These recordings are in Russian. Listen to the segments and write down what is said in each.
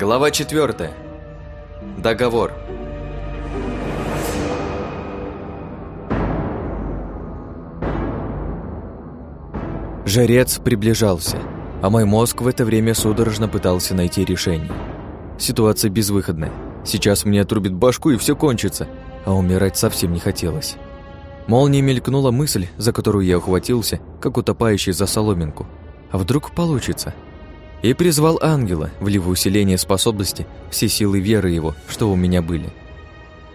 Глава 4. Договор. Жарец приближался, а мой мозг в это время судорожно пытался найти решение. Ситуация безвыходная. Сейчас мне отрубит башку и все кончится, а умирать совсем не хотелось. Молнией мелькнула мысль, за которую я ухватился, как утопающий за соломинку. А вдруг получится? И призвал ангела, влив усиление способности все силы веры его, что у меня были.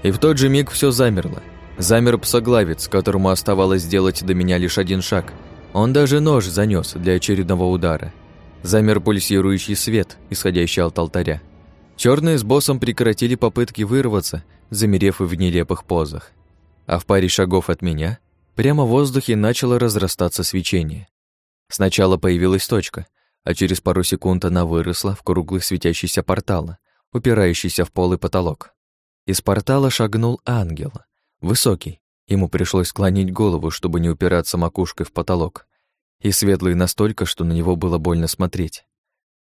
И в тот же миг все замерло. Замер псоглавец, которому оставалось сделать до меня лишь один шаг. Он даже нож занес для очередного удара. Замер пульсирующий свет, исходящий от алтаря. Черные с боссом прекратили попытки вырваться, замерев в нелепых позах. А в паре шагов от меня прямо в воздухе начало разрастаться свечение. Сначала появилась точка, а через пару секунд она выросла в круглый светящийся портал, упирающийся в пол и потолок. Из портала шагнул ангел, высокий. Ему пришлось склонить голову, чтобы не упираться макушкой в потолок, и светлый настолько, что на него было больно смотреть.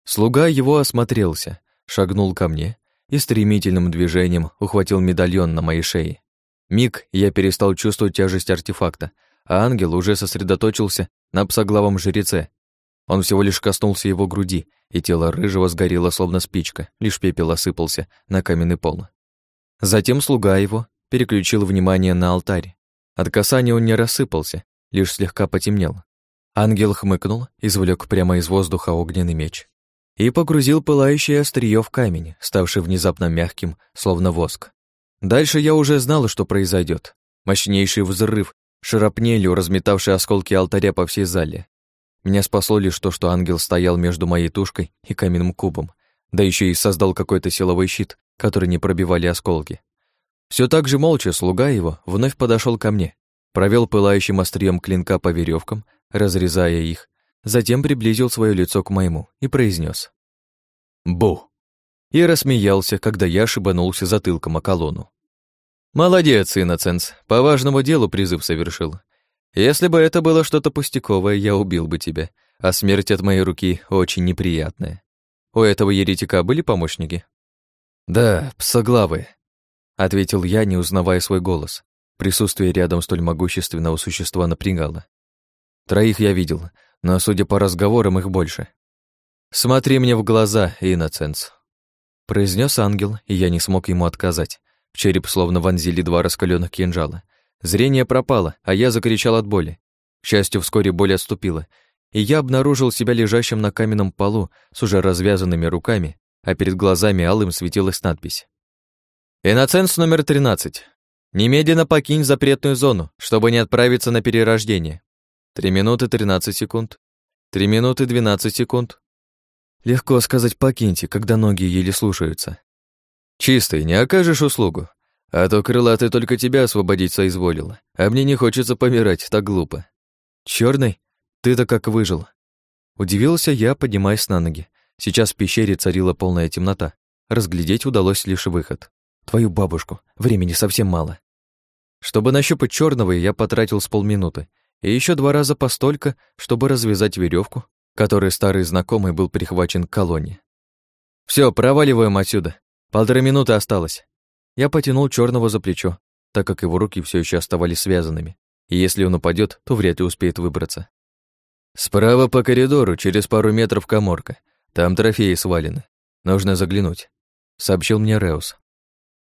Слуга его осмотрелся, шагнул ко мне и стремительным движением ухватил медальон на моей шее. Миг я перестал чувствовать тяжесть артефакта, а ангел уже сосредоточился на псоглавом жреце. Он всего лишь коснулся его груди, и тело рыжего сгорело, словно спичка, лишь пепел осыпался на каменный пол. Затем слуга его переключил внимание на алтарь. От касания он не рассыпался, лишь слегка потемнел. Ангел хмыкнул, извлек прямо из воздуха огненный меч и погрузил пылающее острие в камень, ставший внезапно мягким, словно воск. Дальше я уже знала, что произойдет. Мощнейший взрыв, шарапнелью, разметавший осколки алтаря по всей зале. Меня спасло лишь то, что ангел стоял между моей тушкой и каменным кубом, да еще и создал какой-то силовой щит, который не пробивали осколки. Все так же молча слуга его вновь подошел ко мне, провел пылающим острием клинка по веревкам, разрезая их, затем приблизил свое лицо к моему и произнес: «Бу!» и рассмеялся, когда я шибанулся затылком о колонну. «Молодец, Инноценс, по важному делу призыв совершил. Если бы это было что-то пустяковое, я убил бы тебя, а смерть от моей руки очень неприятная. У этого еретика были помощники? Да, псоглавые, ответил я, не узнавая свой голос. Присутствие рядом столь могущественного существа напрягало. Троих я видел, но, судя по разговорам, их больше. Смотри мне в глаза, Инноценс, произнес ангел, и я не смог ему отказать. В череп словно вонзили два раскаленных кинжала. Зрение пропало, а я закричал от боли. К счастью, вскоре боль отступила, и я обнаружил себя лежащим на каменном полу с уже развязанными руками, а перед глазами алым светилась надпись. «Иноценс номер 13. Немедленно покинь запретную зону, чтобы не отправиться на перерождение. Три минуты 13 секунд. Три минуты 12 секунд». Легко сказать «покиньте», когда ноги еле слушаются. «Чистый, не окажешь услугу. А то крылатый только тебя освободить соизволил, а мне не хочется помирать так глупо. Черный, ты-то как выжил? Удивился я, поднимаясь на ноги. Сейчас в пещере царила полная темнота. Разглядеть удалось лишь выход. Твою бабушку, времени совсем мало. Чтобы нащупать черного, я потратил с полминуты, и еще два раза постолько, чтобы развязать веревку, которой старый знакомый был прихвачен к колонне. Все, проваливаем отсюда. Полторы минуты осталось. Я потянул черного за плечо, так как его руки все еще оставались связанными, и если он упадет, то вряд ли успеет выбраться. «Справа по коридору, через пару метров коморка. Там трофеи свалены. Нужно заглянуть», — сообщил мне Реус.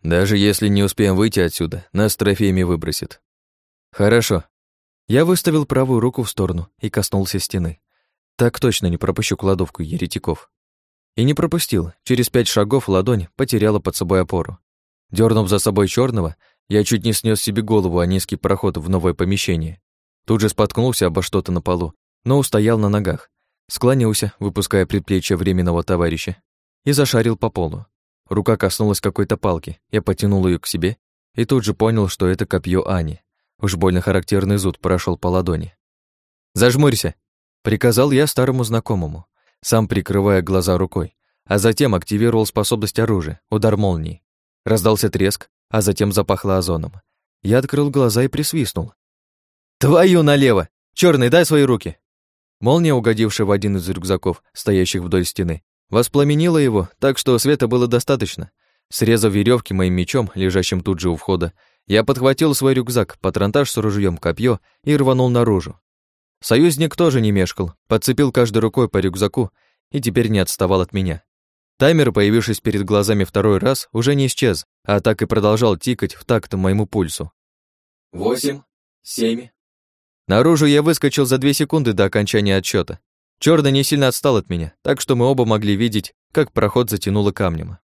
«Даже если не успеем выйти отсюда, нас трофеями выбросит». «Хорошо». Я выставил правую руку в сторону и коснулся стены. Так точно не пропущу кладовку еретиков. И не пропустил. Через пять шагов ладонь потеряла под собой опору. Дернув за собой черного, я чуть не снес себе голову о низкий проход в новое помещение. Тут же споткнулся обо что-то на полу, но устоял на ногах. Склонился, выпуская предплечье временного товарища, и зашарил по полу. Рука коснулась какой-то палки, я потянул ее к себе и тут же понял, что это копье Ани. Уж больно характерный зуд прошел по ладони. «Зажмурься!» — приказал я старому знакомому, сам прикрывая глаза рукой, а затем активировал способность оружия, удар молнии. Раздался треск, а затем запахло озоном. Я открыл глаза и присвистнул. «Твою налево! Черный, дай свои руки!» Молния, угодившая в один из рюкзаков, стоящих вдоль стены, Воспламенила его, так что света было достаточно. Срезав веревки моим мечом, лежащим тут же у входа, я подхватил свой рюкзак, патронтаж с ружьем, копье и рванул наружу. Союзник тоже не мешкал, подцепил каждой рукой по рюкзаку и теперь не отставал от меня. Таймер, появившись перед глазами второй раз, уже не исчез, а так и продолжал тикать в такт моему пульсу. Восемь, семь. Наружу я выскочил за две секунды до окончания отсчета. Чёрный не сильно отстал от меня, так что мы оба могли видеть, как проход затянуло камнем.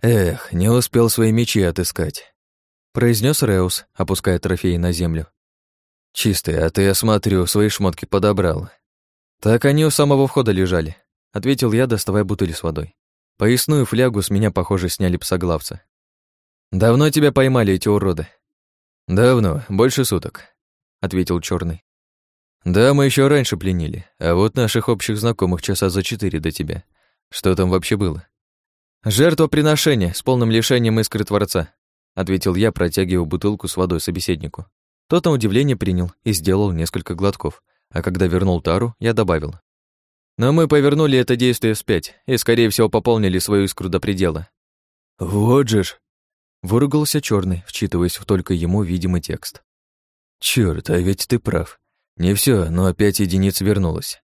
«Эх, не успел свои мечи отыскать», — произнес Реус, опуская трофеи на землю. «Чистый, а ты, я смотрю, свои шмотки подобрал». «Так они у самого входа лежали», — ответил я, доставая бутыль с водой. Поясную флягу с меня, похоже, сняли псоглавцы. «Давно тебя поймали эти уроды?» «Давно, больше суток», — ответил черный. «Да, мы еще раньше пленили, а вот наших общих знакомых часа за четыре до тебя. Что там вообще было?» «Жертвоприношение с полным лишением искры Творца», — ответил я, протягивая бутылку с водой собеседнику. Тот на удивление принял и сделал несколько глотков, а когда вернул тару, я добавил. Но мы повернули это действие вспять и, скорее всего, пополнили свою искру до предела. «Вот же ж!» — выругался черный, вчитываясь в только ему видимый текст. Черт, а ведь ты прав. Не все, но пять единиц вернулось.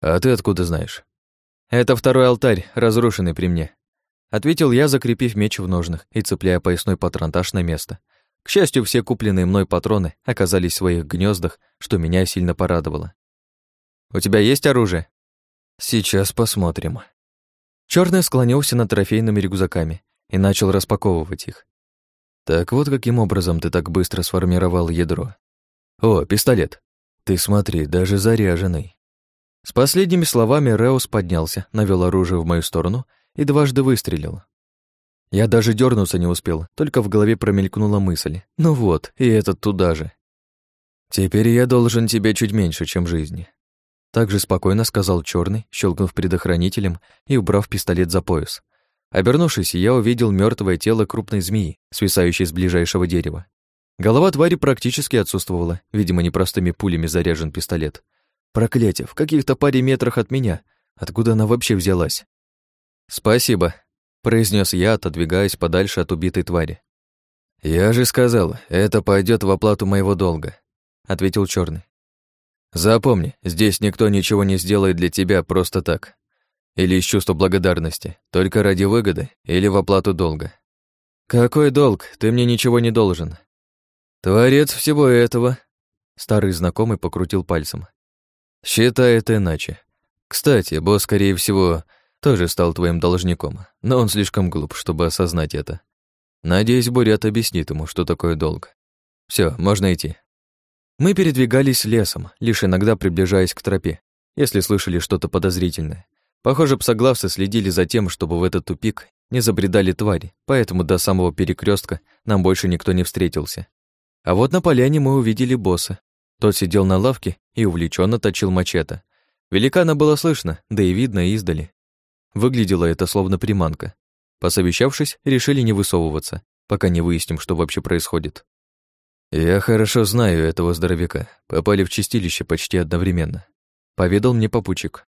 А ты откуда знаешь? Это второй алтарь, разрушенный при мне. Ответил я, закрепив меч в ножнах и цепляя поясной патронтаж на место. К счастью, все купленные мной патроны оказались в своих гнездах, что меня сильно порадовало. «У тебя есть оружие?» «Сейчас посмотрим». Чёрный склонился над трофейными рюкзаками и начал распаковывать их. «Так вот каким образом ты так быстро сформировал ядро. О, пистолет. Ты смотри, даже заряженный». С последними словами Реус поднялся, навел оружие в мою сторону и дважды выстрелил. Я даже дернуться не успел, только в голове промелькнула мысль. Ну вот, и этот туда же. Теперь я должен тебе чуть меньше, чем жизни. Так же спокойно сказал черный, щелкнув предохранителем и убрав пистолет за пояс. Обернувшись, я увидел мертвое тело крупной змеи, свисающей с ближайшего дерева. Голова твари практически отсутствовала, видимо, непростыми пулями заряжен пистолет. Проклятие, в каких-то паре метрах от меня. Откуда она вообще взялась? «Спасибо», произнес я, отодвигаясь подальше от убитой твари. «Я же сказал, это пойдет в оплату моего долга», — ответил черный. «Запомни, здесь никто ничего не сделает для тебя просто так. Или из чувства благодарности, только ради выгоды или в оплату долга». «Какой долг? Ты мне ничего не должен». «Творец всего этого», — старый знакомый покрутил пальцем. «Считает иначе. Кстати, босс, скорее всего, тоже стал твоим должником, но он слишком глуп, чтобы осознать это. Надеюсь, Бурят объяснит ему, что такое долг. Все, можно идти. Мы передвигались лесом, лишь иногда приближаясь к тропе, если слышали что-то подозрительное. Похоже, псоглавцы следили за тем, чтобы в этот тупик не забредали твари, поэтому до самого перекрестка нам больше никто не встретился. А вот на поляне мы увидели босса. Тот сидел на лавке и увлеченно точил мачете. Великана было слышно, да и видно издали. Выглядело это словно приманка. Посовещавшись, решили не высовываться, пока не выясним, что вообще происходит. «Я хорошо знаю этого здоровяка. Попали в чистилище почти одновременно», — поведал мне попутчик.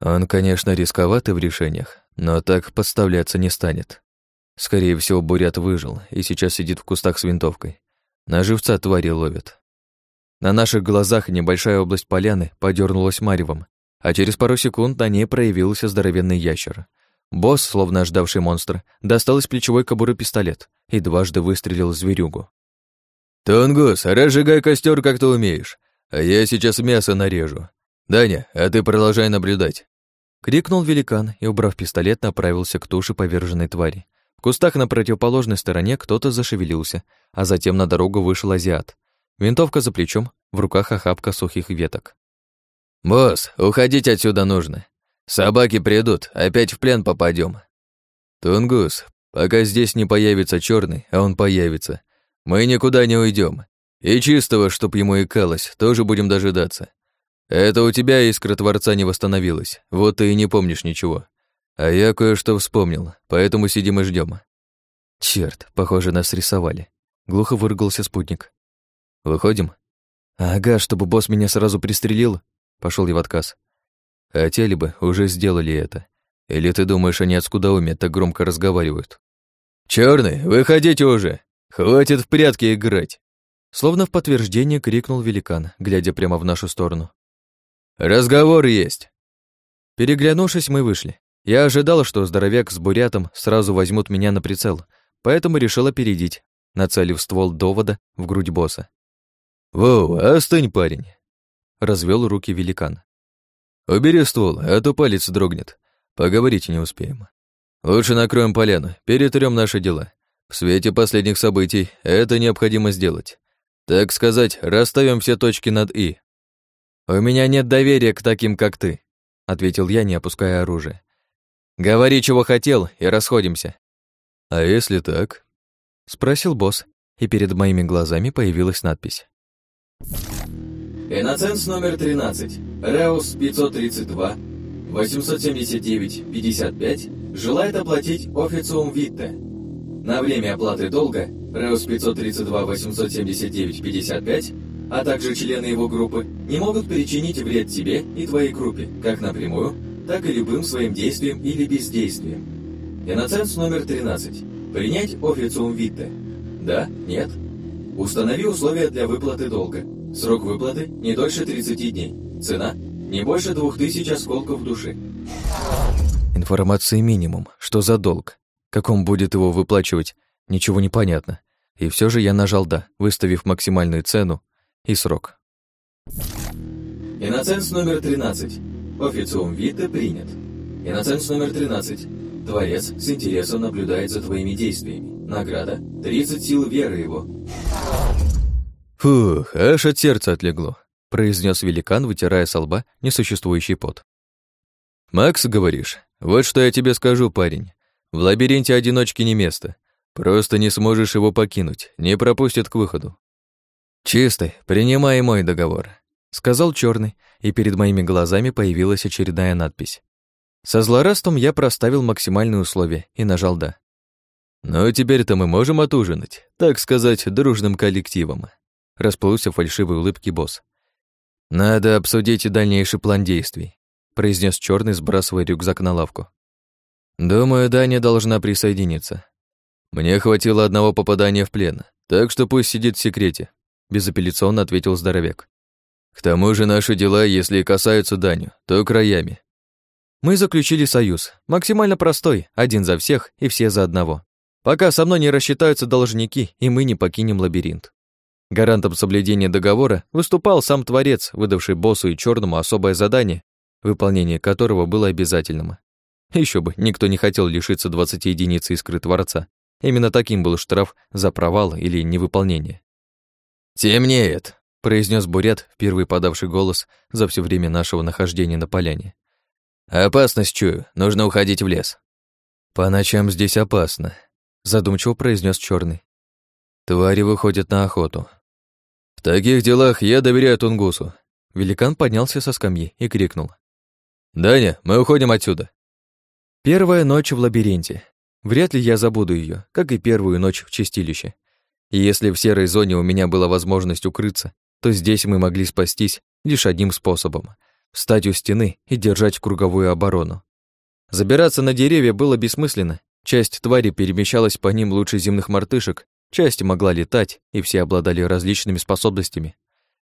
«Он, конечно, рисковатый в решениях, но так подставляться не станет. Скорее всего, Бурят выжил и сейчас сидит в кустах с винтовкой. На живца твари ловят». На наших глазах небольшая область поляны подернулась маревом, а через пару секунд на ней проявился здоровенный ящер. Босс, словно ожидавший монстр, достал из плечевой кобуры пистолет и дважды выстрелил зверюгу. «Тунгус, разжигай костер, как ты умеешь, а я сейчас мясо нарежу. Даня, а ты продолжай наблюдать». Крикнул великан и, убрав пистолет, направился к туше поверженной твари. В кустах на противоположной стороне кто-то зашевелился, а затем на дорогу вышел азиат. Винтовка за плечом, в руках охапка сухих веток. «Босс, уходить отсюда нужно. Собаки придут, опять в плен попадем. «Тунгус, пока здесь не появится черный, а он появится, мы никуда не уйдем. И чистого, чтоб ему икалось, тоже будем дожидаться. Это у тебя искра Творца не восстановилась, вот ты и не помнишь ничего. А я кое-что вспомнил, поэтому сидим и ждем. Черт, похоже, нас рисовали. Глухо выругался спутник. Выходим? Ага, чтобы босс меня сразу пристрелил, Пошел я в отказ. Хотели бы, уже сделали это. Или ты думаешь, они откуда умеют так громко разговаривают? Черный, выходите уже! Хватит в прятки играть!» Словно в подтверждение крикнул великан, глядя прямо в нашу сторону. «Разговор есть!» Переглянувшись, мы вышли. Я ожидал, что здоровяк с бурятом сразу возьмут меня на прицел, поэтому решил опередить, нацелив ствол довода в грудь босса. «Воу, остынь, парень!» Развел руки великан. «Убери ствол, а то палец дрогнет. Поговорить не успеем. Лучше накроем поляну, перетрем наши дела. В свете последних событий это необходимо сделать. Так сказать, расставим все точки над «и». «У меня нет доверия к таким, как ты», — ответил я, не опуская оружие. «Говори, чего хотел, и расходимся». «А если так?» — спросил босс, и перед моими глазами появилась надпись. Иноценс номер 13, Реус 532, 879-55 желает оплатить официум Витте. На время оплаты долга Реус 532-879-55, а также члены его группы, не могут причинить вред тебе и твоей группе, как напрямую, так и любым своим действием или бездействием. Иноценс номер 13. Принять официум Витте. Да? Нет? Установи условия для выплаты долга. Срок выплаты не дольше 30 дней. Цена не больше двух тысяч осколков души. Информации минимум. Что за долг? Как он будет его выплачивать? Ничего не понятно. И все же я нажал «да», выставив максимальную цену и срок. Иноценс номер 13. Официум Витте принят. Иноценс номер 13. Творец с интересом наблюдает за твоими действиями. Награда – 30 сил веры его. Фух, аж от сердца отлегло произнес великан, вытирая со лба несуществующий пот. «Макс, говоришь? Вот что я тебе скажу, парень. В лабиринте одиночки не место. Просто не сможешь его покинуть, не пропустят к выходу». «Чистый, принимай мой договор», — сказал черный, и перед моими глазами появилась очередная надпись. Со злорадством я проставил максимальные условия и нажал «да». «Ну, теперь-то мы можем отужинать, так сказать, дружным коллективом», расплылся фальшивой улыбке босс. «Надо обсудить дальнейший план действий», произнес черный, сбрасывая рюкзак на лавку. «Думаю, Даня должна присоединиться. Мне хватило одного попадания в плен, так что пусть сидит в секрете», безапелляционно ответил здоровяк. «К тому же наши дела, если и касаются Даню, то краями». Мы заключили союз, максимально простой, один за всех и все за одного. Пока со мной не рассчитаются должники, и мы не покинем лабиринт. Гарантом соблюдения договора выступал сам Творец, выдавший боссу и черному особое задание, выполнение которого было обязательным. Еще бы, никто не хотел лишиться 20 единиц искры Творца. Именно таким был штраф за провал или невыполнение. «Темнеет», — произнес Бурят, впервые подавший голос за все время нашего нахождения на поляне. «Опасность чую, нужно уходить в лес». «По ночам здесь опасно», — задумчиво произнес черный. «Твари выходят на охоту, «В таких делах я доверяю Тунгусу». Великан поднялся со скамьи и крикнул. «Даня, мы уходим отсюда». Первая ночь в лабиринте. Вряд ли я забуду ее, как и первую ночь в чистилище. И если в серой зоне у меня была возможность укрыться, то здесь мы могли спастись лишь одним способом — встать у стены и держать круговую оборону. Забираться на деревья было бессмысленно. Часть твари перемещалась по ним лучше земных мартышек, Часть могла летать, и все обладали различными способностями.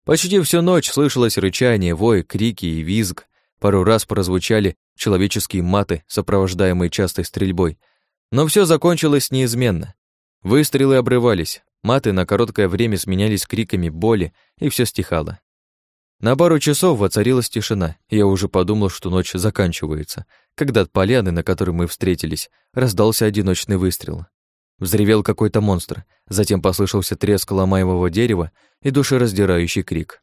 Почти всю ночь слышалось рычание, вой, крики и визг. Пару раз прозвучали человеческие маты, сопровождаемые частой стрельбой. Но все закончилось неизменно. Выстрелы обрывались, маты на короткое время сменялись криками боли, и все стихало. На пару часов воцарилась тишина, я уже подумал, что ночь заканчивается, когда от поляны, на которой мы встретились, раздался одиночный выстрел. Взревел какой-то монстр, затем послышался треск ломаемого дерева и душераздирающий крик.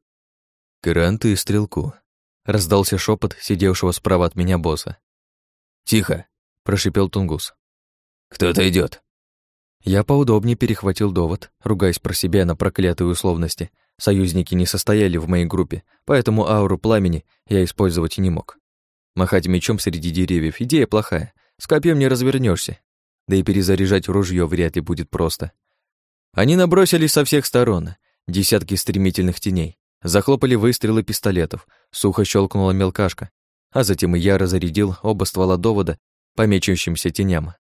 «Гранты и стрелку», — раздался шепот сидевшего справа от меня босса. «Тихо», — прошипел Тунгус. «Кто-то идет. Я поудобнее перехватил довод, ругаясь про себя на проклятые условности. Союзники не состояли в моей группе, поэтому ауру пламени я использовать не мог. Махать мечом среди деревьев — идея плохая. С копьем не развернешься, да и перезаряжать ружье вряд ли будет просто. Они набросились со всех сторон, десятки стремительных теней, захлопали выстрелы пистолетов, сухо щелкнула мелкашка, а затем и я разрядил оба ствола довода по мечущимся теням.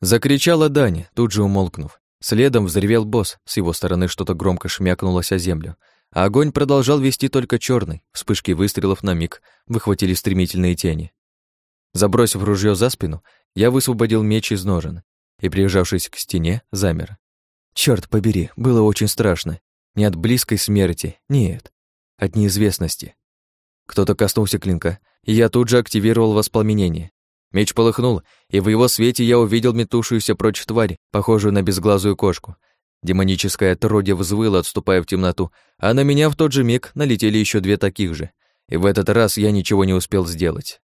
Закричала Дани, тут же умолкнув. Следом взревел босс, с его стороны что-то громко шмякнулось о землю. А огонь продолжал вести только черный. Вспышки выстрелов на миг выхватили стремительные тени. Забросив ружье за спину, я высвободил меч из ножен и, прижавшись к стене, замер. Черт побери, было очень страшно. Не от близкой смерти, нет, от неизвестности. Кто-то коснулся клинка, и я тут же активировал воспламенение. Меч полыхнул, и в его свете я увидел метушуюся прочь тварь, похожую на безглазую кошку. Демоническое отродье взвыло, отступая в темноту, а на меня в тот же миг налетели еще две таких же, и в этот раз я ничего не успел сделать.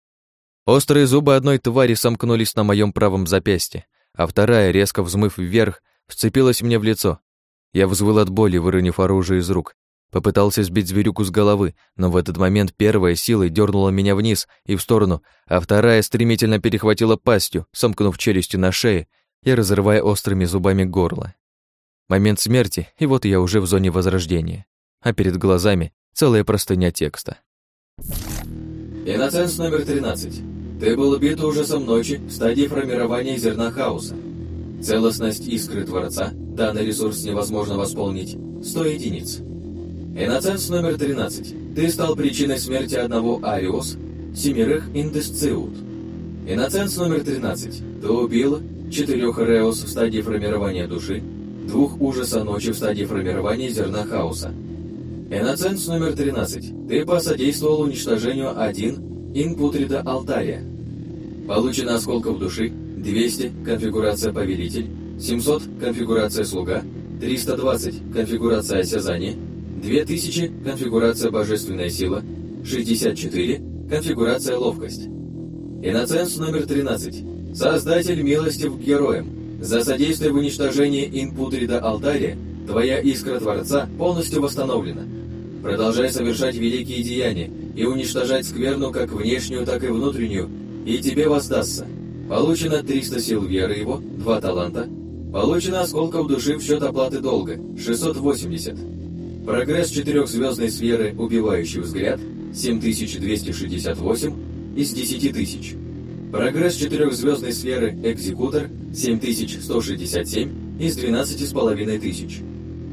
Острые зубы одной твари сомкнулись на моем правом запястье, а вторая, резко взмыв вверх, вцепилась мне в лицо. Я взвыл от боли, выронив оружие из рук. Попытался сбить зверюку с головы, но в этот момент первая силой дернула меня вниз и в сторону, а вторая стремительно перехватила пастью, сомкнув челюстью на шее и разрывая острыми зубами горло. Момент смерти, и вот я уже в зоне возрождения. А перед глазами целая простыня текста. Иноценс номер 13. Ты был убит ужасом ночи в стадии формирования зерна хаоса. Целостность искры Творца, данный ресурс невозможно восполнить, 100 единиц. Иноценс номер 13. Ты стал причиной смерти одного Ариус, семерых Индесциут. Иноценс номер 13. Ты убил четырех Реус в стадии формирования души, двух ужаса ночи в стадии формирования зерна хаоса. Иноценс номер 13. Ты посодействовал уничтожению 1 инпутрида алтария. Получено осколков души 200 конфигурация повелитель, 700 конфигурация слуга, 320 конфигурация осязания, 2000 конфигурация божественная сила, 64 конфигурация ловкость. Иноценс номер 13. Создатель милости к героям. За содействие в уничтожении инпутрида алтария твоя искра Творца полностью восстановлена. Продолжай совершать великие деяния и уничтожать скверну как внешнюю, так и внутреннюю, и тебе воздастся. Получено 300 сил веры его, 2 таланта. Получено осколков души в счет оплаты долга, 680. Прогресс четырехзвездной сферы «Убивающий взгляд» 7268 из 10 тысяч. Прогресс четырехзвездной сферы «Экзекутор» 7167 из 12,5 тысяч.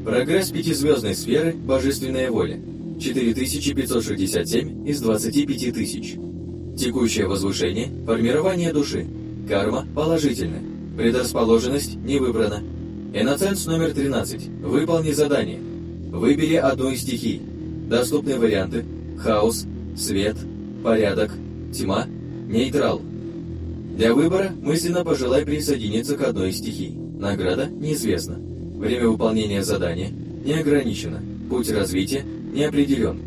Прогресс пятизвездной сферы «Божественная воля» 4567 из 25 тысяч. Текущее возвышение – формирование души. Карма – положительная. Предрасположенность – не выбрана. Иноценс номер 13. Выполни задание. Выбери одну из стихий. Доступные варианты – хаос, свет, порядок, тьма, нейтрал – для выбора мысленно пожелай присоединиться к одной из стихий. Награда неизвестна. Время выполнения задания не ограничено. Путь развития не определен.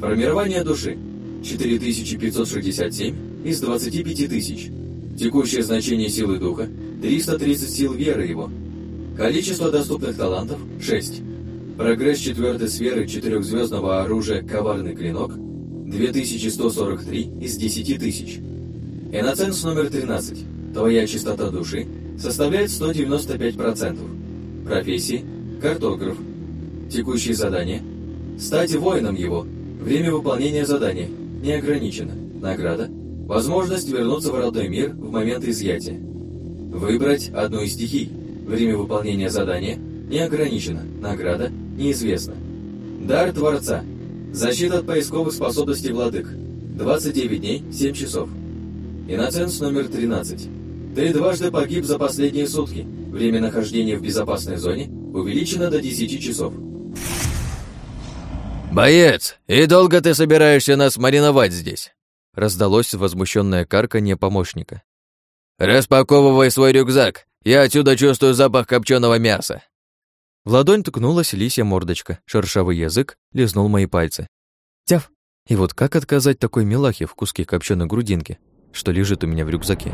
Формирование души 4567 из 25 тысяч. Текущее значение силы духа 330 сил веры его. Количество доступных талантов 6. Прогресс четвертой сферы четырехзвездного оружия «Коварный клинок» 2143 из 10 тысяч. Иноценс номер 13. Твоя чистота души составляет 195%. Профессии – картограф. Текущие задания – стать воином его. Время выполнения задания не ограничено. Награда – возможность вернуться в родной мир в момент изъятия. Выбрать одну из стихий. Время выполнения задания не ограничено. Награда неизвестна. Дар Творца. Защита от поисковых способностей владык. 29 дней, 7 часов. Иноценс номер 13. Ты дважды погиб за последние сутки. Время нахождения в безопасной зоне увеличено до 10 часов. «Боец, и долго ты собираешься нас мариновать здесь?» Раздалось возмущенное карканье помощника. «Распаковывай свой рюкзак, я отсюда чувствую запах копченого мяса». В ладонь ткнулась лисья мордочка, шершавый язык лизнул мои пальцы. Тяв! И вот как отказать такой милахе в куске копченой грудинки? что лежит у меня в рюкзаке.